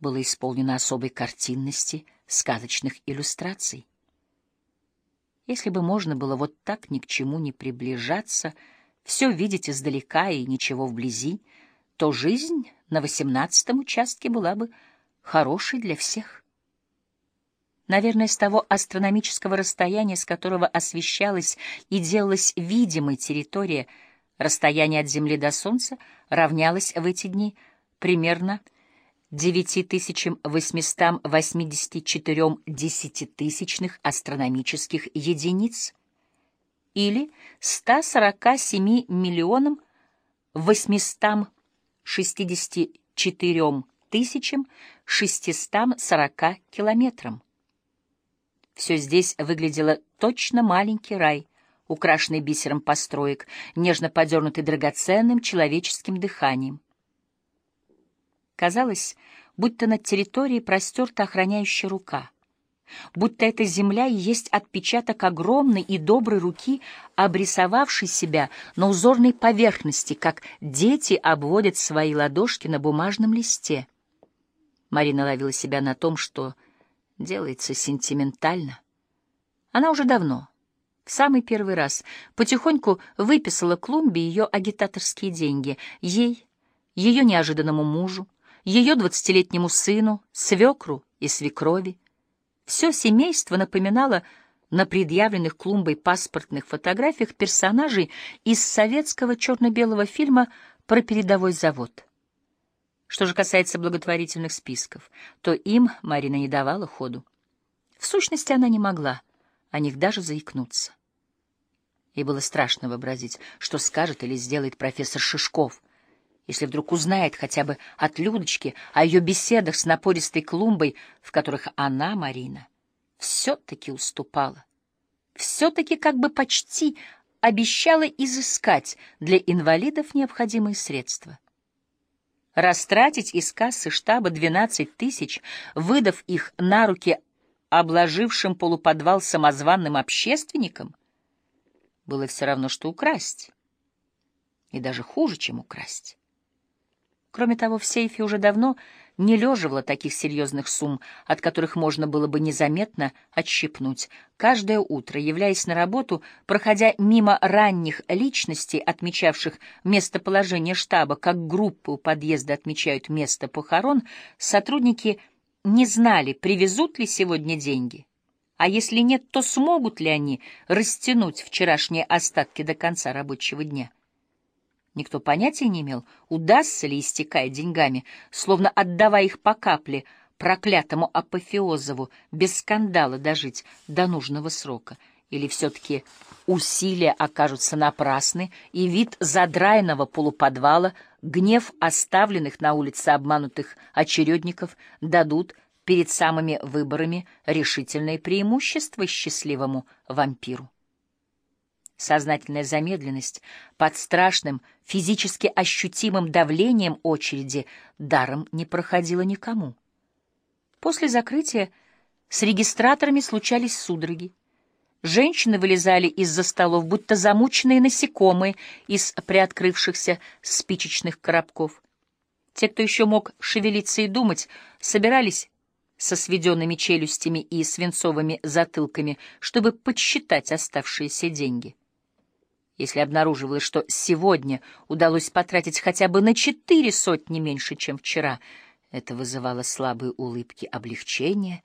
было исполнено особой картинности, сказочных иллюстраций. Если бы можно было вот так ни к чему не приближаться, все видеть издалека и ничего вблизи, то жизнь на восемнадцатом участке была бы хорошей для всех. Наверное, с того астрономического расстояния, с которого освещалась и делалась видимой территория, расстояние от Земли до Солнца равнялось в эти дни примерно 9884 десятитысячных астрономических единиц или 147 миллионам 864 тысячам 640 километрам. Все здесь выглядело точно маленький рай, украшенный бисером построек, нежно подернутый драгоценным человеческим дыханием. Казалось, будто над территорией простерта охраняющая рука, будто эта земля и есть отпечаток огромной и доброй руки, обрисовавшей себя на узорной поверхности, как дети обводят свои ладошки на бумажном листе. Марина ловила себя на том, что делается сентиментально. Она уже давно, в самый первый раз, потихоньку выписала клумбе ее агитаторские деньги, ей, ее неожиданному мужу, ее двадцатилетнему сыну, свекру и свекрови. Все семейство напоминало на предъявленных клумбой паспортных фотографиях персонажей из советского черно-белого фильма про передовой завод. Что же касается благотворительных списков, то им Марина не давала ходу. В сущности, она не могла о них даже заикнуться. Ей было страшно вообразить, что скажет или сделает профессор Шишков, если вдруг узнает хотя бы от Людочки о ее беседах с напористой клумбой, в которых она, Марина, все-таки уступала, все-таки как бы почти обещала изыскать для инвалидов необходимые средства. Растратить из кассы штаба 12 тысяч, выдав их на руки обложившим полуподвал самозванным общественникам, было все равно, что украсть. И даже хуже, чем украсть. Кроме того, в сейфе уже давно не леживало таких серьезных сумм, от которых можно было бы незаметно отщипнуть. Каждое утро, являясь на работу, проходя мимо ранних личностей, отмечавших местоположение штаба, как группы у подъезда отмечают место похорон, сотрудники не знали, привезут ли сегодня деньги. А если нет, то смогут ли они растянуть вчерашние остатки до конца рабочего дня? Никто понятия не имел, удастся ли, истекая деньгами, словно отдавая их по капле, проклятому апофеозову, без скандала дожить до нужного срока. Или все-таки усилия окажутся напрасны, и вид задраенного полуподвала, гнев оставленных на улице обманутых очередников дадут перед самыми выборами решительное преимущество счастливому вампиру. Сознательная замедленность под страшным, физически ощутимым давлением очереди даром не проходила никому. После закрытия с регистраторами случались судороги. Женщины вылезали из-за столов, будто замученные насекомые из приоткрывшихся спичечных коробков. Те, кто еще мог шевелиться и думать, собирались со сведенными челюстями и свинцовыми затылками, чтобы подсчитать оставшиеся деньги. Если обнаруживалось, что сегодня удалось потратить хотя бы на четыре сотни меньше, чем вчера, это вызывало слабые улыбки облегчения —